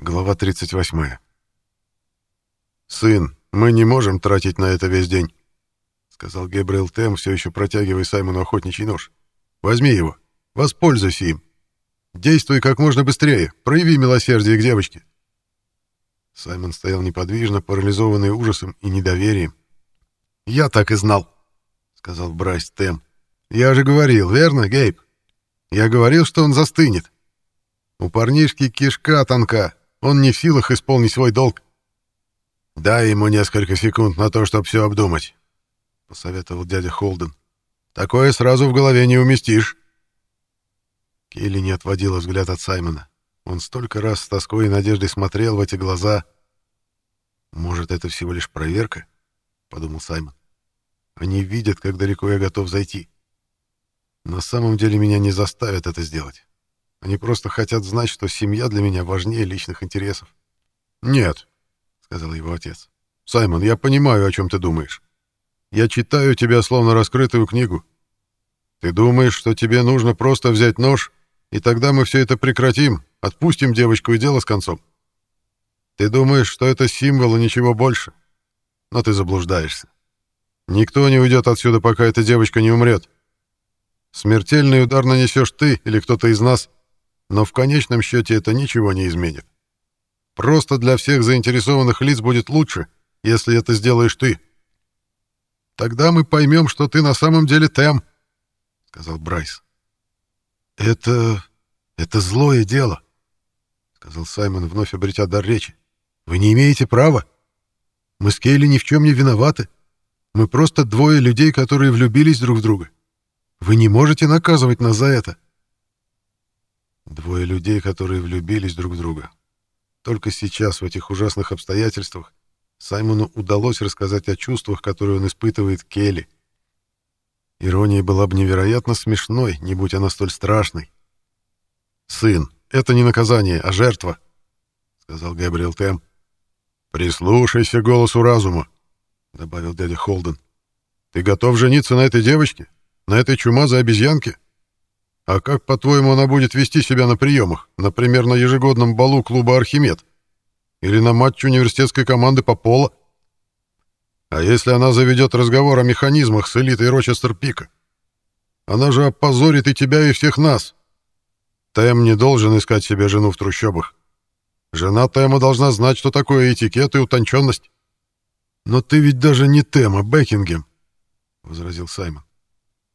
Глава 38. «Сын, мы не можем тратить на это весь день», — сказал Гебрил Тем, все еще протягивая Саймону охотничий нож. «Возьми его. Воспользуйся им. Действуй как можно быстрее. Прояви милосердие к девочке». Саймон стоял неподвижно, парализованный ужасом и недоверием. «Я так и знал», — сказал Брайс Тем. «Я же говорил, верно, Гейб? Я говорил, что он застынет. У парнишки кишка тонка, он не в силах исполнить свой долг. «Дай ему несколько секунд на то, чтобы все обдумать», — посоветовал дядя Холден. «Такое сразу в голове не уместишь». Келли не отводила взгляд от Саймона. Он столько раз с тоской и надеждой смотрел в эти глаза. «Может, это всего лишь проверка?» — подумал Саймон. «Они видят, как далеко я готов зайти. На самом деле меня не заставят это сделать. Они просто хотят знать, что семья для меня важнее личных интересов. «Нет», — сказал его отец. «Саймон, я понимаю, о чем ты думаешь. Я читаю тебя словно раскрытую книгу. Ты думаешь, что тебе нужно просто взять нож, и тогда мы все это прекратим, отпустим девочку и дело с концом. Ты думаешь, что это символ и ничего больше. Но ты заблуждаешься. Никто не уйдет отсюда, пока эта девочка не умрет. Смертельный удар нанесешь ты или кто-то из нас, но в конечном счете это ничего не изменит. Просто для всех заинтересованных лиц будет лучше, если это сделаешь ты. Тогда мы поймем, что ты на самом деле Тэм, — сказал Брайс. Это... это злое дело, — сказал Саймон, вновь обретя дар речи. Вы не имеете права. Мы с Кейли ни в чем не виноваты. Мы просто двое людей, которые влюбились друг в друга. Вы не можете наказывать нас за это. — Двое людей, которые влюбились друг в друга. Только сейчас, в этих ужасных обстоятельствах, Саймону удалось рассказать о чувствах, которые он испытывает Келли. Ирония была бы невероятно смешной, не будь она столь страшной. «Сын, это не наказание, а жертва», — сказал Габриэл Тем. «Прислушайся голосу разума», — добавил дядя Холден. «Ты готов жениться на этой девочке? На этой чумазой обезьянке?» А как, по-твоему, она будет вести себя на приемах? Например, на ежегодном балу клуба «Архимед»? Или на матче университетской команды по поло? А если она заведет разговор о механизмах с элитой Рочестер-Пика? Она же опозорит и тебя, и всех нас. Тэм не должен искать себе жену в трущобах. Жена Тэма должна знать, что такое этикет и утонченность. Но ты ведь даже не Тэм, а Бекингем, — возразил Саймон.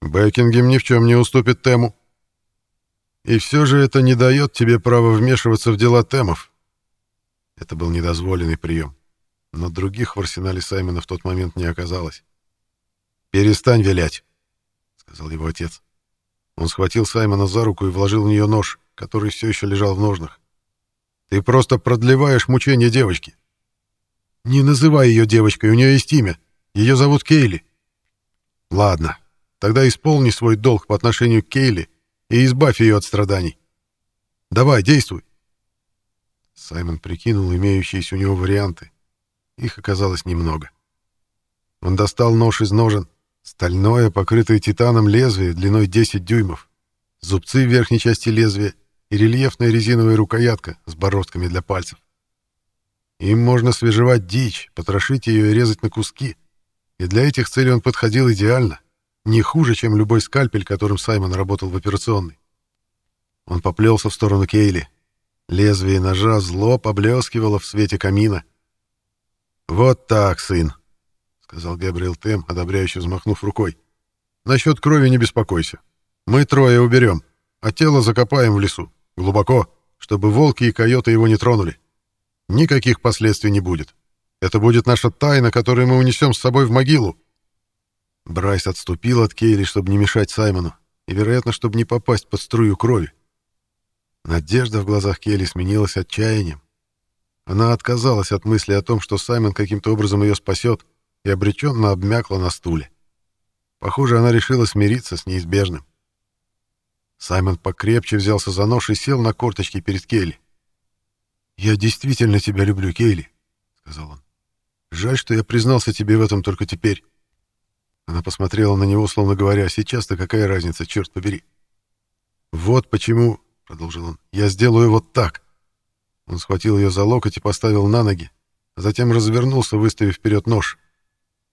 Бекингем ни в чем не уступит Тэму. И все же это не дает тебе права вмешиваться в дела темов. Это был недозволенный прием. Но других в арсенале Саймона в тот момент не оказалось. «Перестань вилять», — сказал его отец. Он схватил Саймона за руку и вложил в нее нож, который все еще лежал в ножнах. «Ты просто продлеваешь мучение девочки». «Не называй ее девочкой, у нее есть имя. Ее зовут Кейли». «Ладно, тогда исполни свой долг по отношению к Кейли и избавь ее от страданий. Давай, действуй. Саймон прикинул имеющиеся у него варианты. Их оказалось немного. Он достал нож из ножен, стальное, покрытое титаном лезвие длиной 10 дюймов, зубцы в верхней части лезвия и рельефная резиновая рукоятка с бороздками для пальцев. Им можно свежевать дичь, потрошить ее и резать на куски. И для этих целей он подходил идеально. Не хуже, чем любой скальпель, которым Саймон работал в операционной. Он поплелся в сторону Кейли. Лезвие ножа зло поблескивало в свете камина. «Вот так, сын», — сказал Габриэл Тем, одобряюще взмахнув рукой. «Насчет крови не беспокойся. Мы трое уберем, а тело закопаем в лесу, глубоко, чтобы волки и койоты его не тронули. Никаких последствий не будет. Это будет наша тайна, которую мы унесем с собой в могилу, Брайс отступил от Кейли, чтобы не мешать Саймону, и, вероятно, чтобы не попасть под струю крови. Надежда в глазах Келли сменилась отчаянием. Она отказалась от мысли о том, что Саймон каким-то образом ее спасет, и обреченно обмякла на стуле. Похоже, она решила смириться с неизбежным. Саймон покрепче взялся за нож и сел на корточки перед Келли. «Я действительно тебя люблю, Кейли», — сказал он. «Жаль, что я признался тебе в этом только теперь. Она посмотрела на него, словно говоря, сейчас-то какая разница, черт побери. «Вот почему», — продолжил он, — «я сделаю вот так». Он схватил ее за локоть и поставил на ноги, а затем развернулся, выставив вперед нож.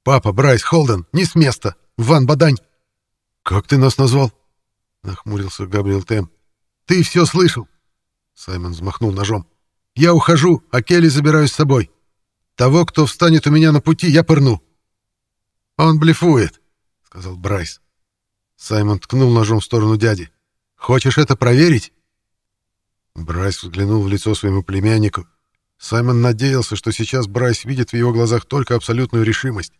«Папа, Брайс, Холден, не с места! Ван Бадань!» «Как ты нас назвал?» — нахмурился Габриэл Тем. «Ты все слышал!» Саймон взмахнул ножом. «Я ухожу, а Келли забираю с собой. Того, кто встанет у меня на пути, я пырну». «Он блефует», — сказал Брайс. Саймон ткнул ножом в сторону дяди. «Хочешь это проверить?» Брайс взглянул в лицо своему племяннику. Саймон надеялся, что сейчас Брайс видит в его глазах только абсолютную решимость.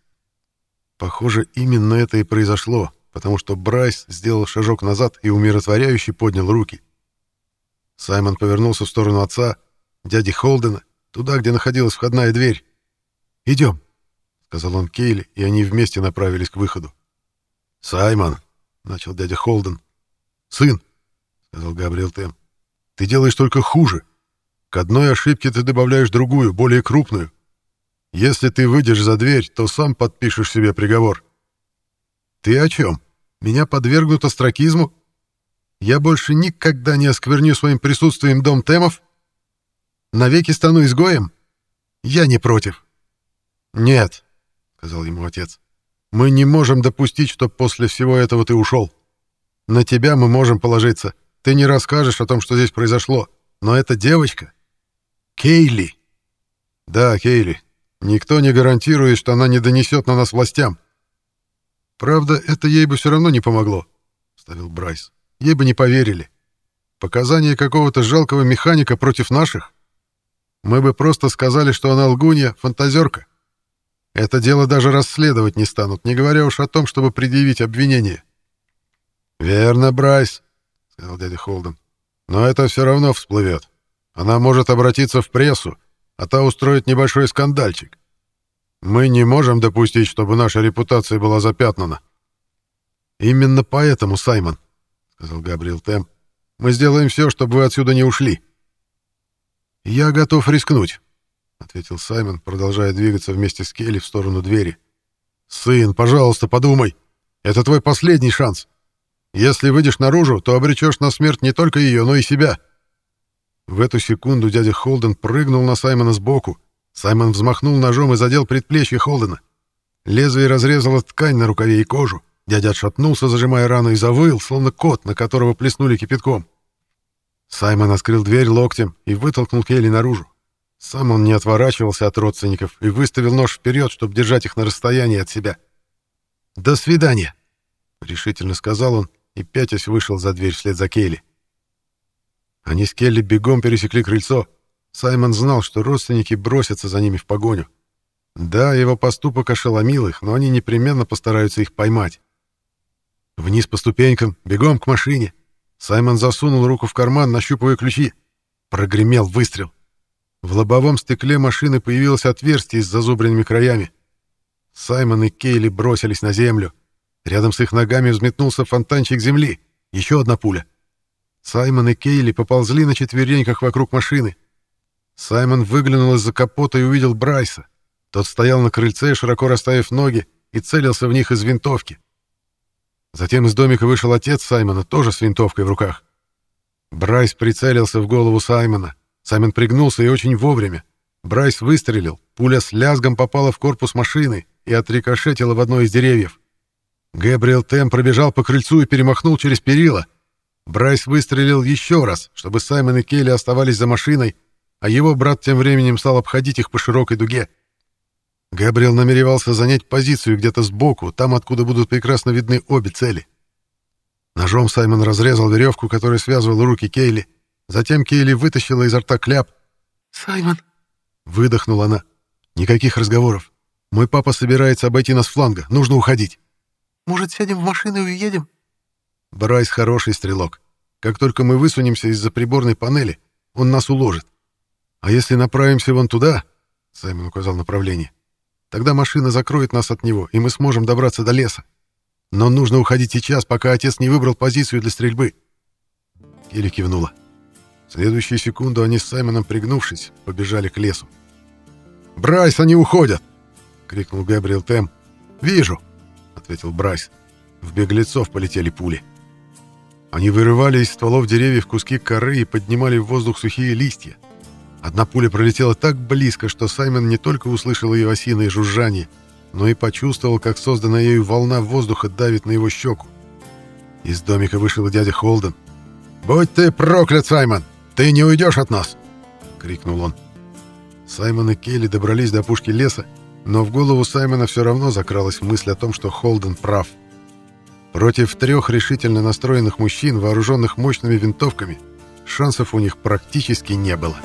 Похоже, именно это и произошло, потому что Брайс сделал шажок назад и умиротворяюще поднял руки. Саймон повернулся в сторону отца, дяди Холдена, туда, где находилась входная дверь. «Идем», — сказал он Кейли, и они вместе направились к выходу. «Саймон», — начал дядя Холден. «Сын», — сказал Габриэл Тем, — «ты делаешь только хуже. К одной ошибке ты добавляешь другую, более крупную. Если ты выйдешь за дверь, то сам подпишешь себе приговор». «Ты о чем? Меня подвергнут остракизму? Я больше никогда не оскверню своим присутствием дом Темов? Навеки стану изгоем? Я не против». «Нет», — сказал ему отец. Мы не можем допустить, чтобы после всего этого ты ушел. На тебя мы можем положиться. Ты не расскажешь о том, что здесь произошло. Но эта девочка... Кейли. Да, Кейли. Никто не гарантирует, что она не донесет на нас властям. Правда, это ей бы все равно не помогло, — вставил Брайс. Ей бы не поверили. Показания какого-то жалкого механика против наших? Мы бы просто сказали, что она лгунья, фантазерка. Это дело даже расследовать не станут, не говоря уж о том, чтобы предъявить обвинение. «Верно, Брайс», — сказал дядя Холден. «Но это все равно всплывет. Она может обратиться в прессу, а та устроит небольшой скандальчик. Мы не можем допустить, чтобы наша репутация была запятнана». «Именно поэтому, Саймон», — сказал Габриэл Тем, — «мы сделаем все, чтобы вы отсюда не ушли». «Я готов рискнуть», — ответил Саймон, продолжая двигаться вместе с Келли в сторону двери. «Сын, пожалуйста, подумай. Это твой последний шанс. Если выйдешь наружу, то обречешь на смерть не только ее, но и себя». В эту секунду дядя Холден прыгнул на Саймона сбоку. Саймон взмахнул ножом и задел предплечье Холдена. Лезвие разрезало ткань на рукаве и кожу. Дядя отшатнулся, зажимая рану, и завыл, словно кот, на которого плеснули кипятком. Саймон открыл дверь локтем и вытолкнул Келли наружу. Сам он не отворачивался от родственников и выставил нож вперед, чтобы держать их на расстоянии от себя. «До свидания!» — решительно сказал он и, пятясь, вышел за дверь вслед за Кейли. Они с Келли бегом пересекли крыльцо. Саймон знал, что родственники бросятся за ними в погоню. Да, его поступок ошеломил их, но они непременно постараются их поймать. Вниз по ступенькам, бегом к машине. Саймон засунул руку в карман, нащупывая ключи. Прогремел выстрел. В лобовом стекле машины появилось отверстие с зазубренными краями. Саймон и Кейли бросились на землю. Рядом с их ногами взметнулся фонтанчик земли. Еще одна пуля. Саймон и Кейли поползли на четвереньках вокруг машины. Саймон выглянул из-за капота и увидел Брайса. Тот стоял на крыльце, широко расставив ноги, и целился в них из винтовки. Затем из домика вышел отец Саймона, тоже с винтовкой в руках. Брайс прицелился в голову Саймона. Саймон пригнулся и очень вовремя. Брайс выстрелил, пуля с лязгом попала в корпус машины и отрикошетила в одно из деревьев. Гэбриэл Тем пробежал по крыльцу и перемахнул через перила. Брайс выстрелил еще раз, чтобы Саймон и Келли оставались за машиной, а его брат тем временем стал обходить их по широкой дуге. Габриэл намеревался занять позицию где-то сбоку, там, откуда будут прекрасно видны обе цели. Ножом Саймон разрезал веревку, которая связывала руки Кейли, Затем Кейли вытащила изо рта кляп. «Саймон!» Выдохнула она. «Никаких разговоров. Мой папа собирается обойти нас с фланга. Нужно уходить». «Может, сядем в машину и уедем?» Брайс хороший стрелок. Как только мы высунемся из-за приборной панели, он нас уложит. А если направимся вон туда, — Саймон указал направление, — тогда машина закроет нас от него, и мы сможем добраться до леса. Но нужно уходить сейчас, пока отец не выбрал позицию для стрельбы. Келли кивнула. В следующую секунду они с Саймоном, пригнувшись, побежали к лесу. «Брайс, они уходят!» — крикнул Габриэл Тем. «Вижу!» — ответил Брайс. В беглецов полетели пули. Они вырывали из стволов деревьев куски коры и поднимали в воздух сухие листья. Одна пуля пролетела так близко, что Саймон не только услышал ее осиное жужжание, но и почувствовал, как созданная ею волна воздуха давит на его щеку. Из домика вышел дядя Холден. «Будь ты проклят, Саймон! Ты не уйдешь от нас!» — крикнул он. Саймон и Келли добрались до пушки леса, но в голову Саймона все равно закралась мысль о том, что Холден прав. Против трех решительно настроенных мужчин, вооруженных мощными винтовками, шансов у них практически не было.